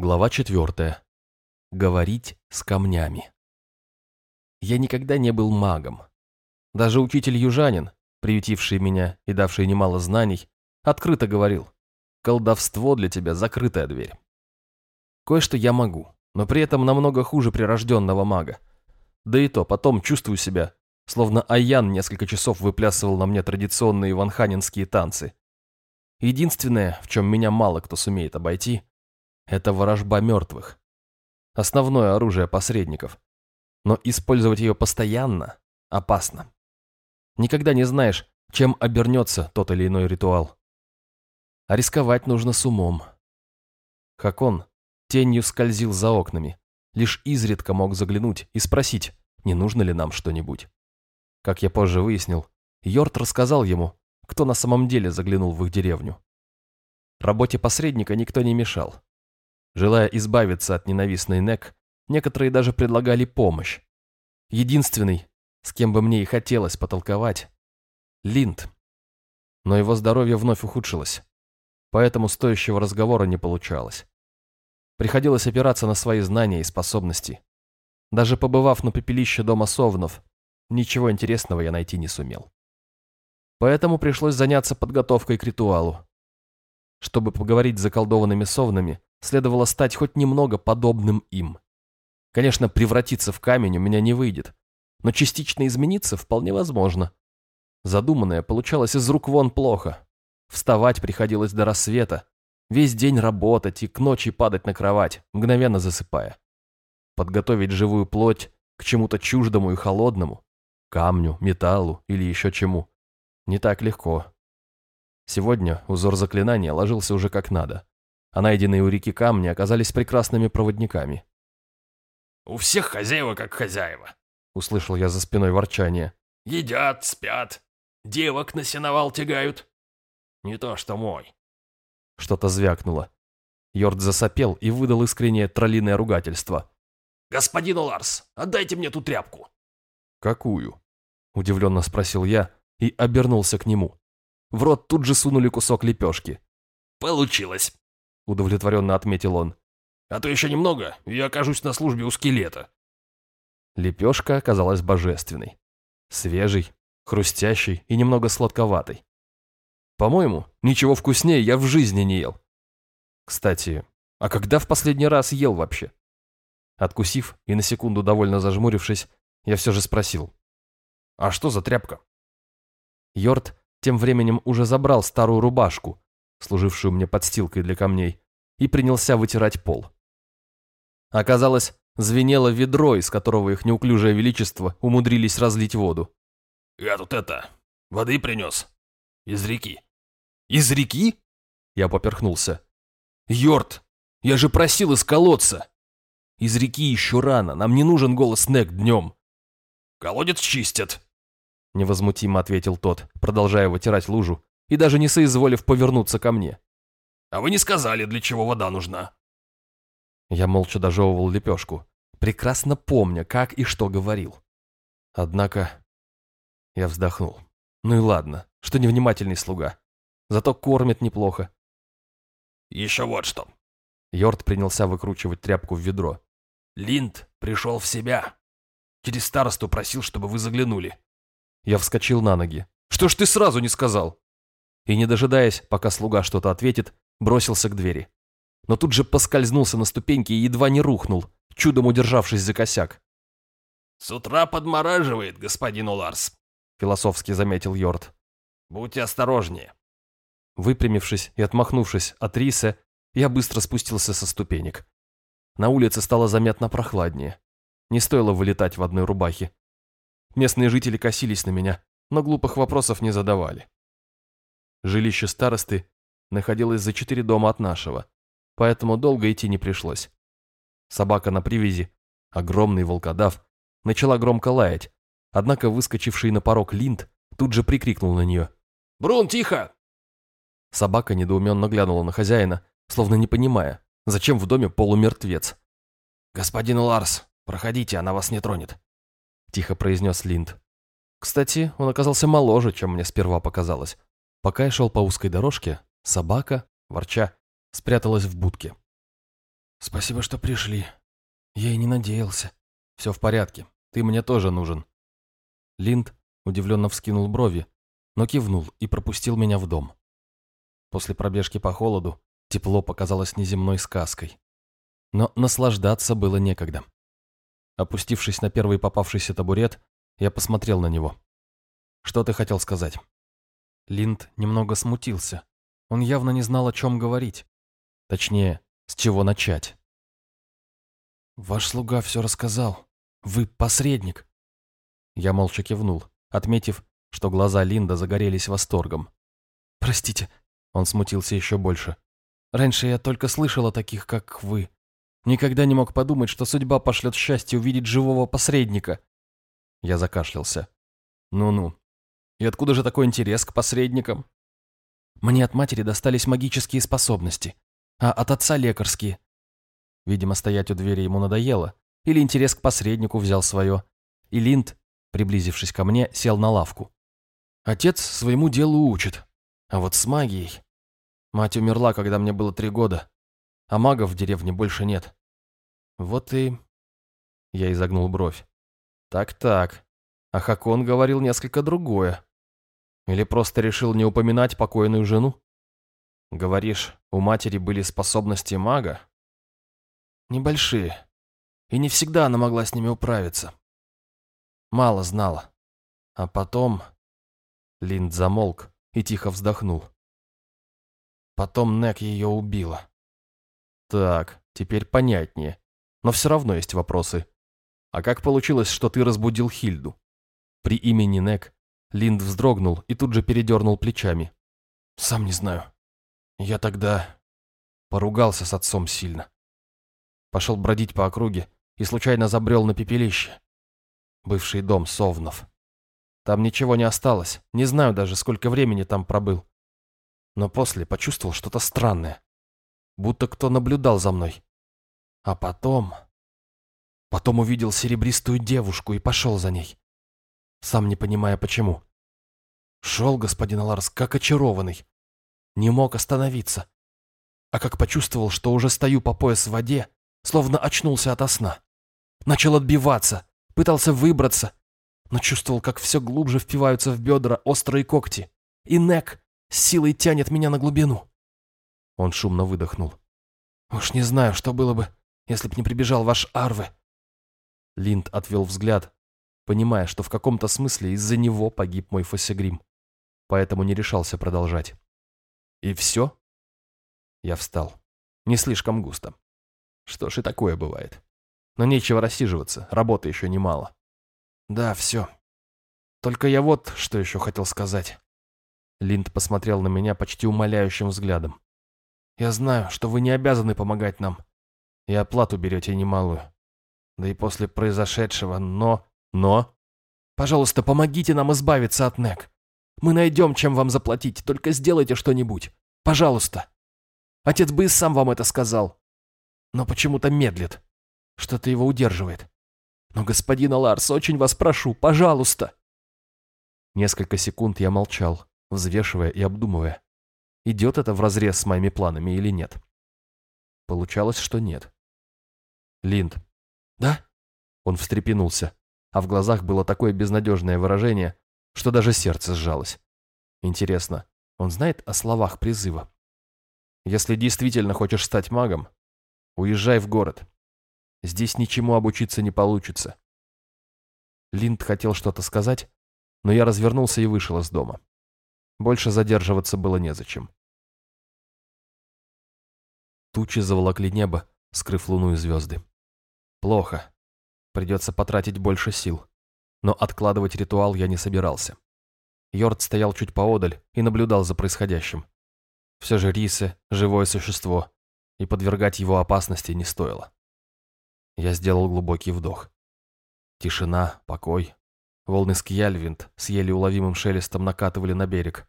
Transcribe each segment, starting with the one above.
Глава четвертая. Говорить с камнями. Я никогда не был магом. Даже учитель-южанин, приютивший меня и давший немало знаний, открыто говорил, колдовство для тебя закрытая дверь. Кое-что я могу, но при этом намного хуже прирожденного мага. Да и то, потом чувствую себя, словно Аян несколько часов выплясывал на мне традиционные ванханинские танцы. Единственное, в чем меня мало кто сумеет обойти, это ворожба мертвых. Основное оружие посредников. Но использовать ее постоянно опасно. Никогда не знаешь, чем обернется тот или иной ритуал. А рисковать нужно с умом. Хакон тенью скользил за окнами, лишь изредка мог заглянуть и спросить, не нужно ли нам что-нибудь. Как я позже выяснил, Йорт рассказал ему, кто на самом деле заглянул в их деревню. Работе посредника никто не мешал. Желая избавиться от ненавистной Нек, некоторые даже предлагали помощь. Единственный, с кем бы мне и хотелось потолковать, Линд. Но его здоровье вновь ухудшилось, поэтому стоящего разговора не получалось. Приходилось опираться на свои знания и способности. Даже побывав на пепелище дома Совнов, ничего интересного я найти не сумел. Поэтому пришлось заняться подготовкой к ритуалу. Чтобы поговорить с заколдованными совнами, следовало стать хоть немного подобным им. Конечно, превратиться в камень у меня не выйдет, но частично измениться вполне возможно. Задуманное получалось из рук вон плохо. Вставать приходилось до рассвета, весь день работать и к ночи падать на кровать, мгновенно засыпая. Подготовить живую плоть к чему-то чуждому и холодному, камню, металлу или еще чему, не так легко. Сегодня узор заклинания ложился уже как надо а найденные у реки камни оказались прекрасными проводниками. «У всех хозяева как хозяева», — услышал я за спиной ворчание. «Едят, спят, девок на сеновал тягают. Не то что мой». Что-то звякнуло. Йорд засопел и выдал искреннее троллиное ругательство. «Господин Ларс, отдайте мне ту тряпку». «Какую?» — удивленно спросил я и обернулся к нему. В рот тут же сунули кусок лепешки. «Получилось», удовлетворенно отметил он. «А то еще немного, и я окажусь на службе у скелета». Лепешка оказалась божественной. Свежей, хрустящей и немного сладковатой. По-моему, ничего вкуснее я в жизни не ел. Кстати, а когда в последний раз ел вообще? Откусив и на секунду довольно зажмурившись, я все же спросил. «А что за тряпка?» Йорд тем временем уже забрал старую рубашку, служившую мне подстилкой для камней, и принялся вытирать пол. Оказалось, звенело ведро, из которого их неуклюжее величество умудрились разлить воду. «Я тут это, воды принес. Из реки». «Из реки?» Я поперхнулся. «Йорт, я же просил из колодца!» «Из реки еще рано, нам не нужен голос Нек днем». «Колодец чистят», — невозмутимо ответил тот, продолжая вытирать лужу и даже не соизволив повернуться ко мне. «А вы не сказали, для чего вода нужна?» Я молча дожевывал лепешку, прекрасно помня, как и что говорил. Однако я вздохнул. Ну и ладно, что невнимательный слуга. Зато кормит неплохо. «Еще вот что». Йорд принялся выкручивать тряпку в ведро. «Линд пришел в себя. Через старосту просил, чтобы вы заглянули». Я вскочил на ноги. «Что ж ты сразу не сказал?» И, не дожидаясь, пока слуга что-то ответит, бросился к двери. Но тут же поскользнулся на ступеньке и едва не рухнул, чудом удержавшись за косяк. «С утра подмораживает, господин Уларс», — философски заметил Йорд. «Будьте осторожнее». Выпрямившись и отмахнувшись от риса, я быстро спустился со ступенек. На улице стало заметно прохладнее. Не стоило вылетать в одной рубахе. Местные жители косились на меня, но глупых вопросов не задавали. Жилище старосты находилось за четыре дома от нашего, поэтому долго идти не пришлось. Собака на привязи, огромный волкодав, начала громко лаять, однако выскочивший на порог Линд тут же прикрикнул на нее. «Брун, тихо!» Собака недоуменно глянула на хозяина, словно не понимая, зачем в доме полумертвец. «Господин Ларс, проходите, она вас не тронет», — тихо произнес Линд. Кстати, он оказался моложе, чем мне сперва показалось. Пока я шел по узкой дорожке, собака, ворча, спряталась в будке. Спасибо, что пришли. Я и не надеялся. Все в порядке. Ты мне тоже нужен. Линд удивленно вскинул брови, но кивнул и пропустил меня в дом. После пробежки по холоду тепло показалось неземной сказкой. Но наслаждаться было некогда. Опустившись на первый попавшийся табурет, я посмотрел на него. «Что ты хотел сказать?» Линд немного смутился. Он явно не знал, о чем говорить. Точнее, с чего начать. «Ваш слуга все рассказал. Вы посредник». Я молча кивнул, отметив, что глаза Линда загорелись восторгом. «Простите», — он смутился еще больше. «Раньше я только слышал о таких, как вы. Никогда не мог подумать, что судьба пошлет счастье увидеть живого посредника». Я закашлялся. «Ну-ну. И откуда же такой интерес к посредникам?» «Мне от матери достались магические способности а от отца лекарские. Видимо, стоять у двери ему надоело, или интерес к посреднику взял свое. И Линд, приблизившись ко мне, сел на лавку. Отец своему делу учит, а вот с магией... Мать умерла, когда мне было три года, а магов в деревне больше нет. Вот и... Я изогнул бровь. Так-так, а Хакон говорил несколько другое. Или просто решил не упоминать покойную жену? Говоришь, у матери были способности мага? Небольшие. И не всегда она могла с ними управиться. Мало знала. А потом... Линд замолк и тихо вздохнул. Потом Нек ее убила. Так, теперь понятнее. Но все равно есть вопросы. А как получилось, что ты разбудил Хильду? При имени Нек Линд вздрогнул и тут же передернул плечами. Сам не знаю. Я тогда поругался с отцом сильно. Пошел бродить по округе и случайно забрел на пепелище. Бывший дом Совнов. Там ничего не осталось, не знаю даже, сколько времени там пробыл. Но после почувствовал что-то странное. Будто кто наблюдал за мной. А потом... Потом увидел серебристую девушку и пошел за ней. Сам не понимая почему. Шел господин Аларс как очарованный не мог остановиться. А как почувствовал, что уже стою по пояс в воде, словно очнулся ото сна. Начал отбиваться, пытался выбраться, но чувствовал, как все глубже впиваются в бедра острые когти, и Нек с силой тянет меня на глубину. Он шумно выдохнул. «Уж не знаю, что было бы, если б не прибежал ваш Арве». Линд отвел взгляд, понимая, что в каком-то смысле из-за него погиб мой Фосигрим, поэтому не решался продолжать. И все? Я встал. Не слишком густо. Что ж и такое бывает. Но нечего рассиживаться, работы еще немало. Да, все. Только я вот что еще хотел сказать. Линд посмотрел на меня почти умоляющим взглядом. Я знаю, что вы не обязаны помогать нам. И оплату берете немалую. Да и после произошедшего, но... Но... Пожалуйста, помогите нам избавиться от Нек. Мы найдем, чем вам заплатить, только сделайте что-нибудь. Пожалуйста. Отец бы и сам вам это сказал. Но почему-то медлит. Что-то его удерживает. Но, господин Аларс, очень вас прошу, пожалуйста. Несколько секунд я молчал, взвешивая и обдумывая, идет это вразрез с моими планами или нет. Получалось, что нет. Линд. Да? Он встрепенулся, а в глазах было такое безнадежное выражение, что даже сердце сжалось. Интересно, он знает о словах призыва? Если действительно хочешь стать магом, уезжай в город. Здесь ничему обучиться не получится. Линд хотел что-то сказать, но я развернулся и вышел из дома. Больше задерживаться было незачем. Тучи заволокли небо, скрыв луну и звезды. Плохо. Придется потратить больше сил но откладывать ритуал я не собирался. Йорд стоял чуть поодаль и наблюдал за происходящим. Все же Рисе – живое существо, и подвергать его опасности не стоило. Я сделал глубокий вдох. Тишина, покой. Волны Скьяльвинд с еле уловимым шелестом накатывали на берег.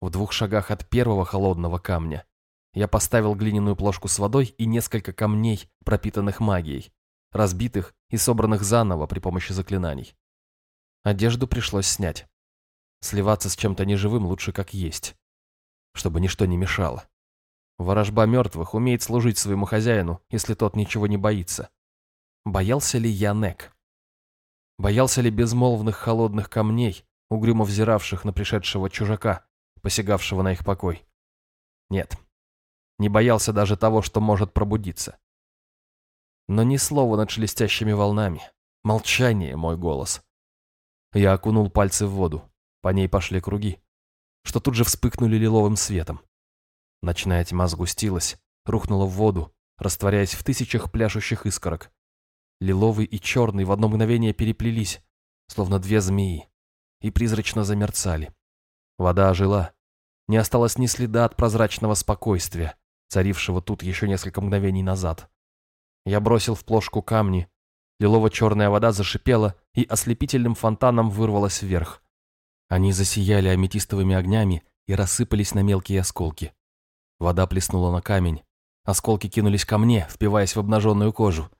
В двух шагах от первого холодного камня я поставил глиняную плошку с водой и несколько камней, пропитанных магией, разбитых и собранных заново при помощи заклинаний. Одежду пришлось снять. Сливаться с чем-то неживым лучше как есть, чтобы ничто не мешало. Ворожба мертвых умеет служить своему хозяину, если тот ничего не боится. Боялся ли я Нек? Боялся ли безмолвных холодных камней, угрюмо взиравших на пришедшего чужака, посягавшего на их покой? Нет, не боялся даже того, что может пробудиться. Но ни слова над шелестящими волнами. Молчание, мой голос. Я окунул пальцы в воду. По ней пошли круги, что тут же вспыхнули лиловым светом. Ночная тьма сгустилась, рухнула в воду, растворяясь в тысячах пляшущих искорок. Лиловый и черный в одно мгновение переплелись, словно две змеи, и призрачно замерцали. Вода ожила. Не осталось ни следа от прозрачного спокойствия, царившего тут еще несколько мгновений назад. Я бросил в плошку камни. Лилово-черная вода зашипела и ослепительным фонтаном вырвалась вверх. Они засияли аметистовыми огнями и рассыпались на мелкие осколки. Вода плеснула на камень. Осколки кинулись ко мне, впиваясь в обнаженную кожу.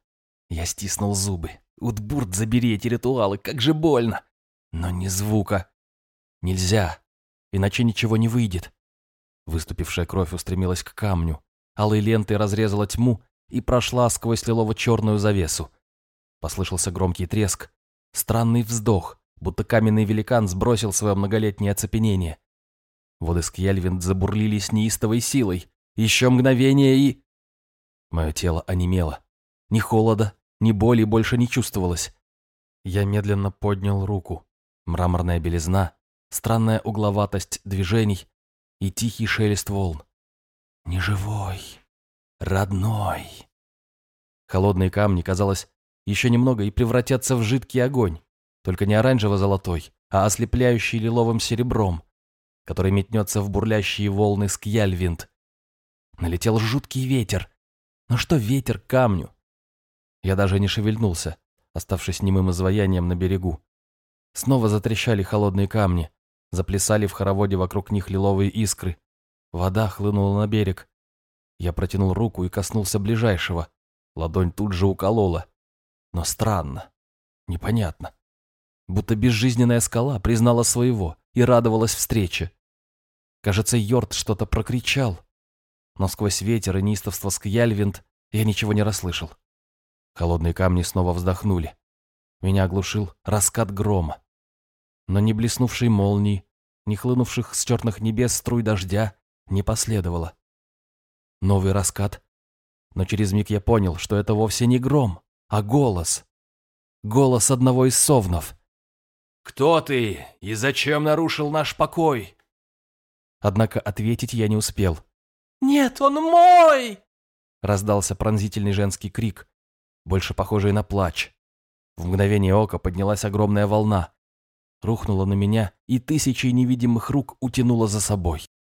Я стиснул зубы. Утбурт, забери эти ритуалы, как же больно. Но ни звука. Нельзя, иначе ничего не выйдет. Выступившая кровь устремилась к камню. Алой лентой разрезала тьму и прошла сквозь лилово-черную завесу. Послышался громкий треск, странный вздох, будто каменный великан сбросил свое многолетнее оцепенение. Воды Скьяльвинд забурлили с неистовой силой. Еще мгновение и... Мое тело онемело. Ни холода, ни боли больше не чувствовалось. Я медленно поднял руку. Мраморная белизна, странная угловатость движений и тихий шелест волн. Неживой, родной. Холодные камни, казалось, еще немного и превратятся в жидкий огонь, только не оранжево-золотой, а ослепляющий лиловым серебром, который метнется в бурлящие волны Скьяльвинд. Налетел жуткий ветер. Но что ветер к камню? Я даже не шевельнулся, оставшись немым изваянием на берегу. Снова затрещали холодные камни, заплясали в хороводе вокруг них лиловые искры. Вода хлынула на берег. Я протянул руку и коснулся ближайшего. Ладонь тут же уколола. Но странно, непонятно. Будто безжизненная скала признала своего и радовалась встрече. Кажется, Йорд что-то прокричал, но сквозь ветер и неистовство Скьяльвинд я ничего не расслышал. Холодные камни снова вздохнули. Меня оглушил раскат грома. Но ни блеснувшей молнии, ни хлынувших с черных небес струй дождя не последовало. Новый раскат. Но через миг я понял, что это вовсе не гром, а голос. Голос одного из совнов. «Кто ты и зачем нарушил наш покой?» Однако ответить я не успел. «Нет, он мой!» Раздался пронзительный женский крик, больше похожий на плач. В мгновение ока поднялась огромная волна, рухнула на меня и тысячей невидимых рук утянула за собой.